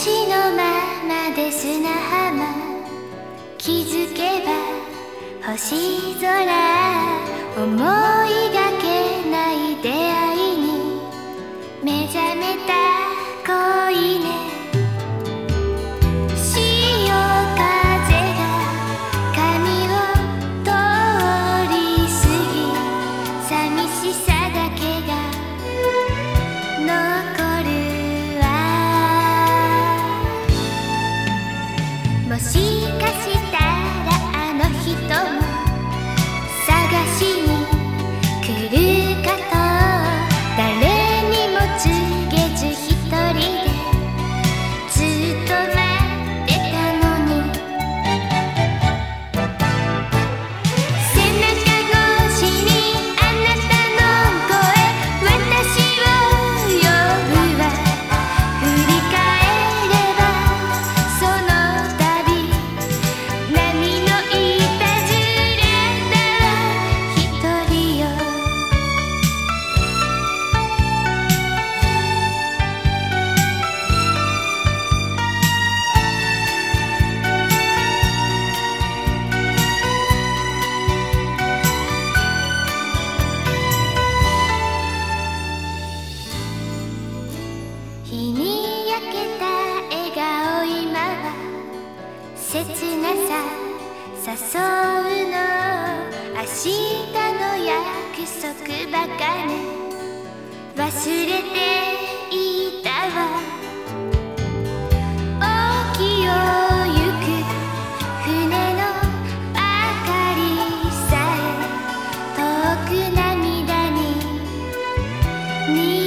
昔のままで砂浜。気づけば星空思い切なさ誘うの明日の約束ばかり。忘れていたわ。你。